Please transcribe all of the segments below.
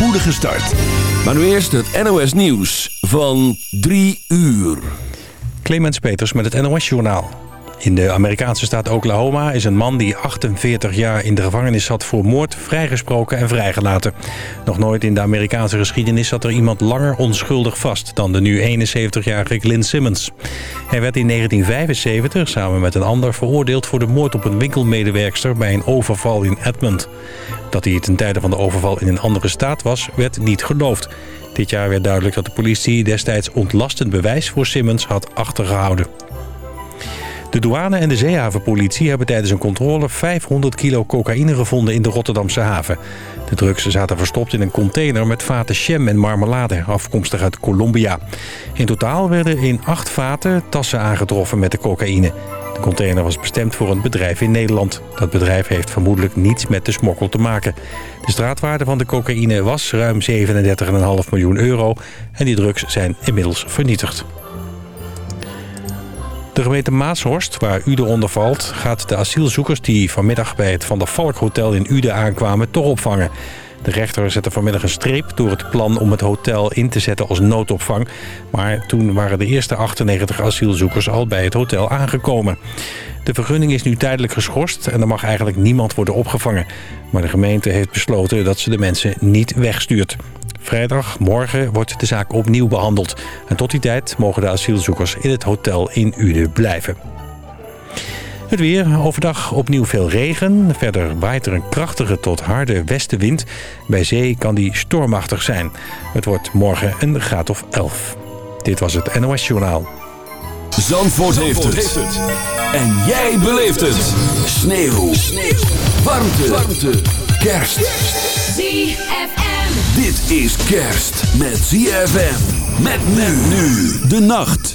spoedige start. Maar nu eerst het NOS Nieuws van 3 uur. Clemens Peters met het NOS Journaal. In de Amerikaanse staat Oklahoma is een man die 48 jaar in de gevangenis zat voor moord vrijgesproken en vrijgelaten. Nog nooit in de Amerikaanse geschiedenis zat er iemand langer onschuldig vast dan de nu 71-jarige Glyn Simmons. Hij werd in 1975 samen met een ander veroordeeld voor de moord op een winkelmedewerkster bij een overval in Edmond. Dat hij ten tijde van de overval in een andere staat was, werd niet geloofd. Dit jaar werd duidelijk dat de politie destijds ontlastend bewijs voor Simmons had achtergehouden. De douane en de zeehavenpolitie hebben tijdens een controle 500 kilo cocaïne gevonden in de Rotterdamse haven. De drugs zaten verstopt in een container met vaten jam en marmelade, afkomstig uit Colombia. In totaal werden in acht vaten tassen aangetroffen met de cocaïne. De container was bestemd voor een bedrijf in Nederland. Dat bedrijf heeft vermoedelijk niets met de smokkel te maken. De straatwaarde van de cocaïne was ruim 37,5 miljoen euro en die drugs zijn inmiddels vernietigd. De gemeente Maashorst, waar Ude onder valt... gaat de asielzoekers die vanmiddag bij het Van der Valk Hotel in Ude aankwamen... toch opvangen. De rechter zette vanmiddag een streep door het plan om het hotel in te zetten als noodopvang. Maar toen waren de eerste 98 asielzoekers al bij het hotel aangekomen. De vergunning is nu tijdelijk geschorst en er mag eigenlijk niemand worden opgevangen. Maar de gemeente heeft besloten dat ze de mensen niet wegstuurt. Vrijdag, morgen, wordt de zaak opnieuw behandeld. En tot die tijd mogen de asielzoekers in het hotel in Uden blijven. Het weer, overdag opnieuw veel regen. Verder waait er een krachtige tot harde westenwind. Bij zee kan die stormachtig zijn. Het wordt morgen een graad of 11. Dit was het NOS Journaal. Zandvoort, heeft, het. En jij beleeft het. Sneeuw. Sneeuw. Warmte. Warmte. Kerst. ZFM. Dit is kerst met ZFM. Met men nu. De nacht.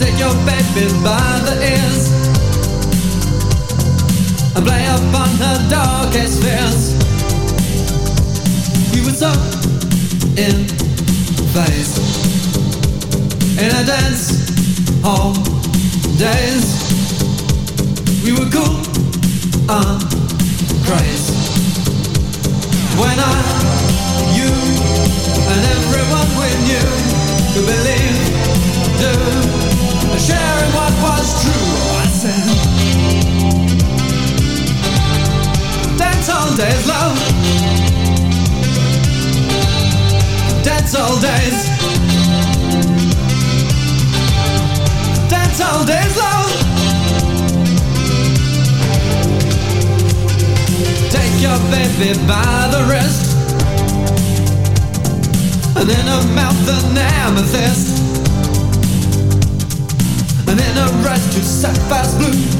take your baby by the ears and play upon her darkest fears. We were so in phase in a dance hall days. We were cool and crazy days, love. Dance all days. Dance all days, love. Take your baby by the wrist. And in her mouth an amethyst and in a rush to sapphire's blue.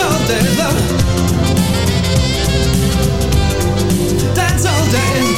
All day long. That's all day.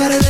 Friday,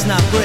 it's not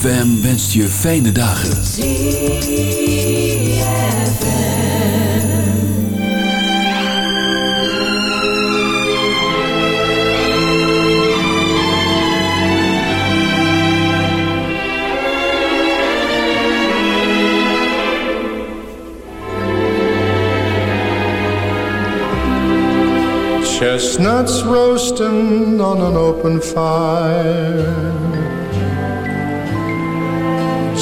ZFM wenst je fijne dagen. Chestnuts roasting on an open fire.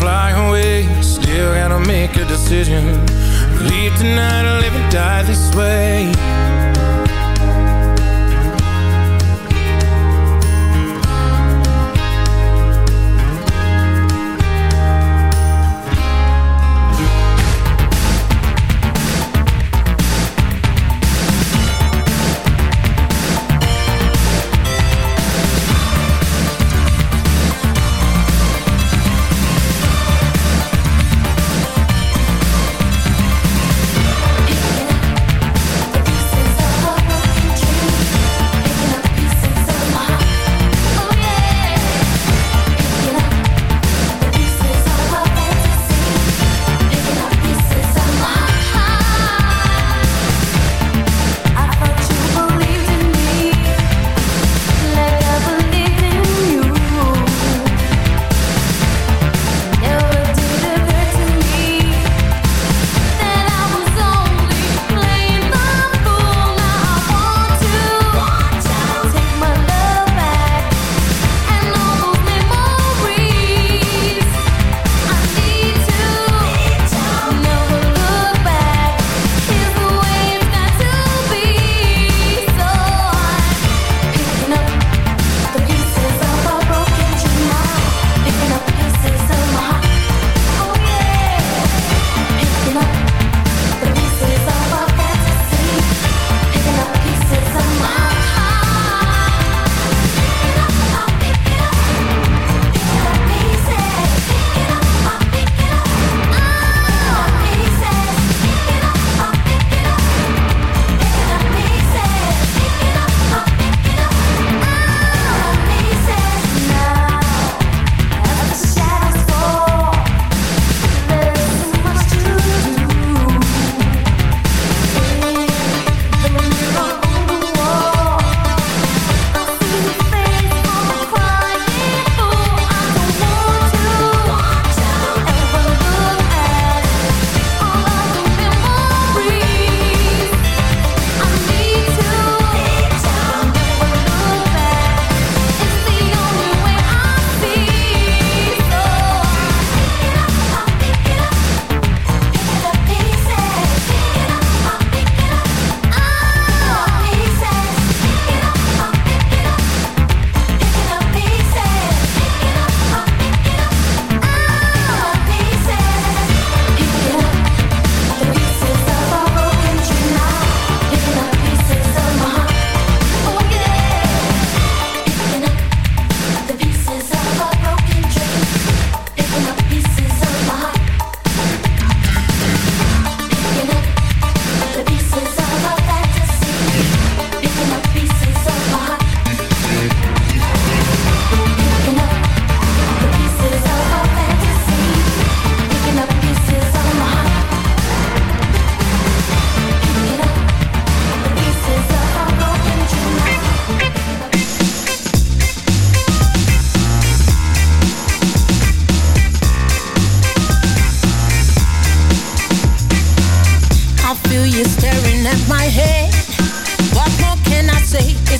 fly away? Still gotta make a decision Leave tonight or live and die this way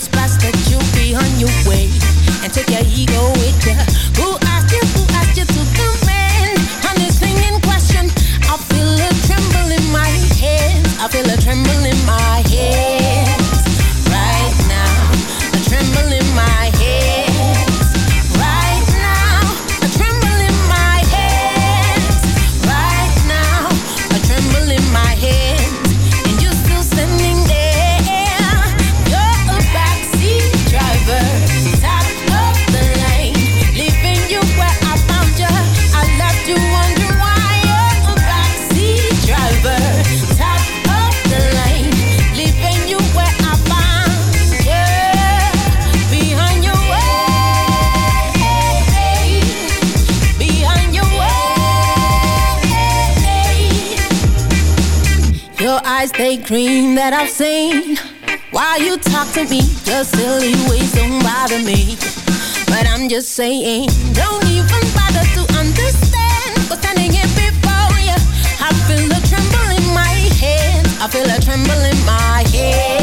it's plastic. that I've seen. Why you talk to me, your silly ways don't bother me. But I'm just saying, don't even bother to understand. Cause standing here before you, I feel a tremble in my hands. I feel a tremble in my head.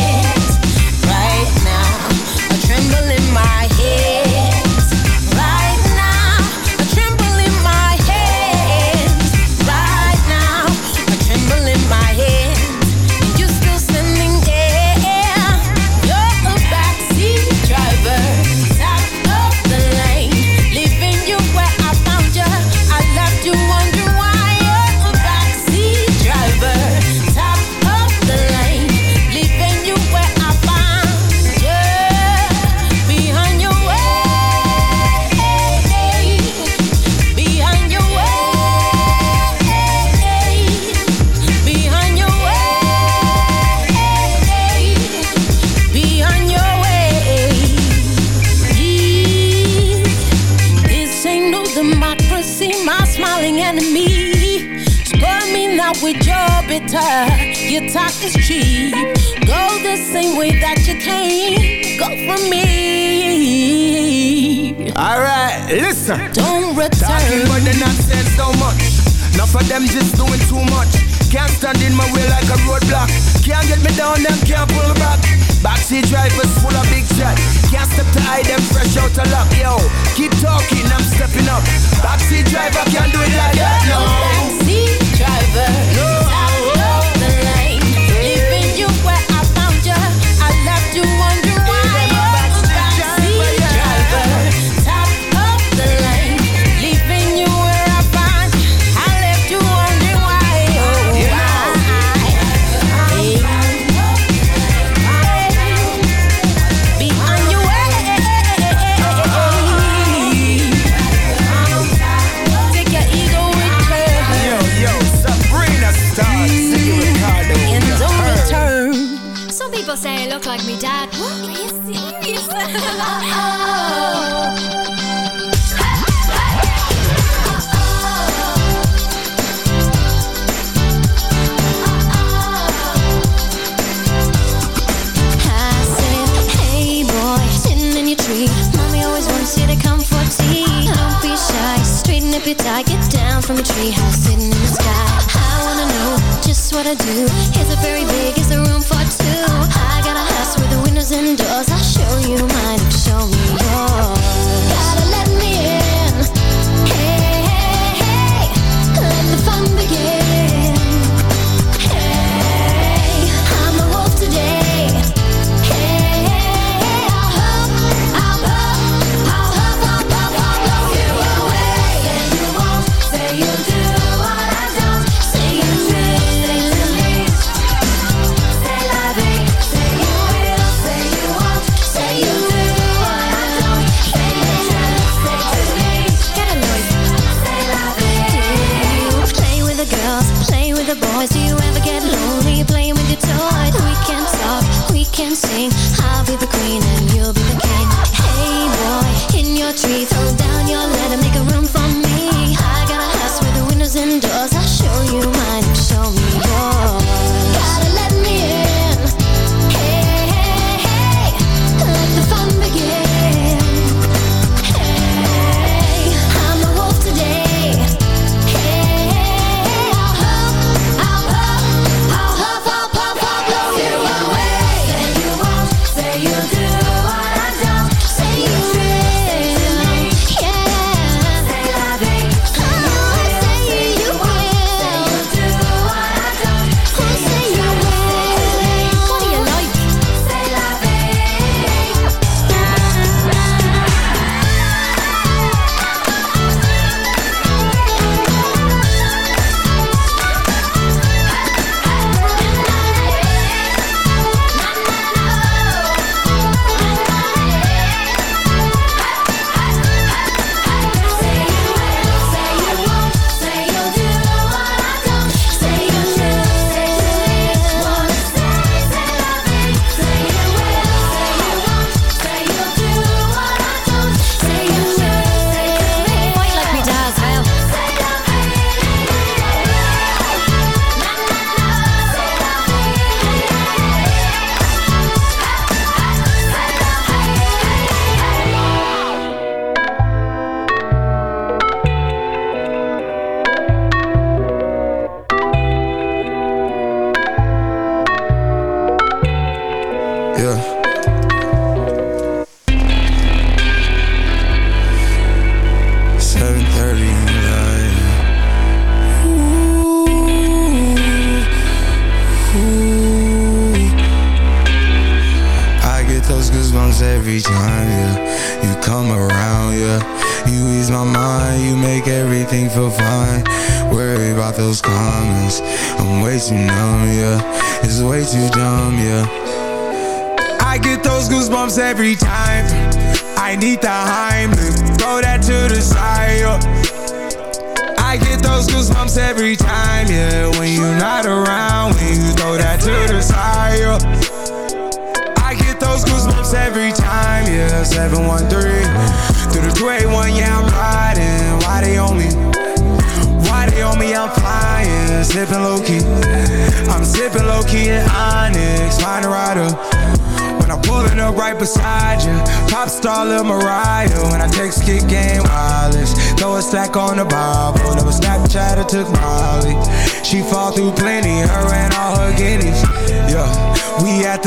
touch. Your talk is cheap. Go the same way that you came. Go for me. Alright, listen. Don't return. Talking about the nonsense so much. Enough of them just doing too much. Can't stand in my way like a roadblock. Can't get me down, and can't pull back. Backseat drivers full of big shots. Can't step to hide them fresh out of luck. Yo, keep talking, I'm stepping up. Backseat driver can't do it like that. No, backseat driver. No. perfect I get down from a treehouse sitting in the sky I wanna know just what I do. Here's a very big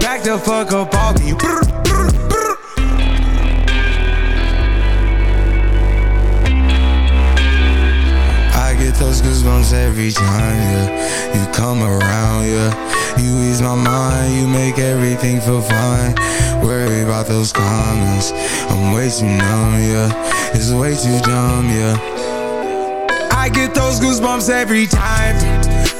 Back the fuck up off me. Brr, brr, brr. I get those goosebumps every time, yeah. You come around, yeah. You ease my mind, you make everything feel fine. Worry about those comments. I'm way too numb, yeah. It's way too dumb, yeah. I get those goosebumps every time.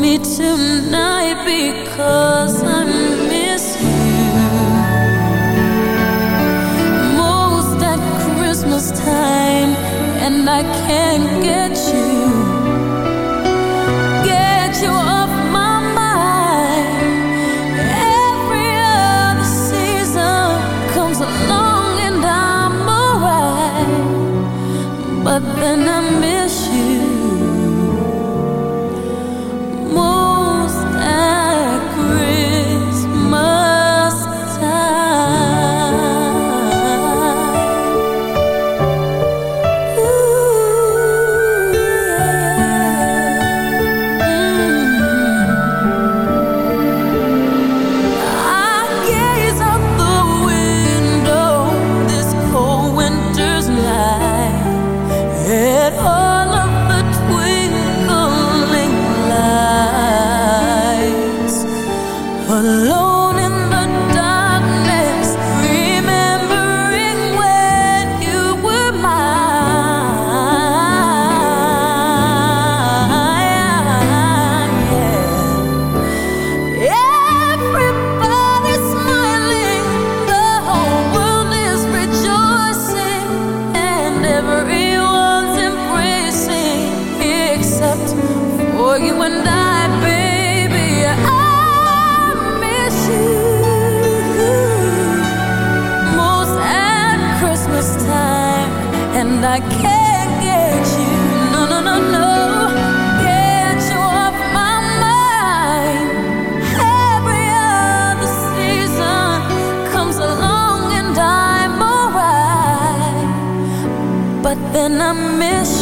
Me tonight because I miss you. Most at Christmas time, and I can't get you, then I miss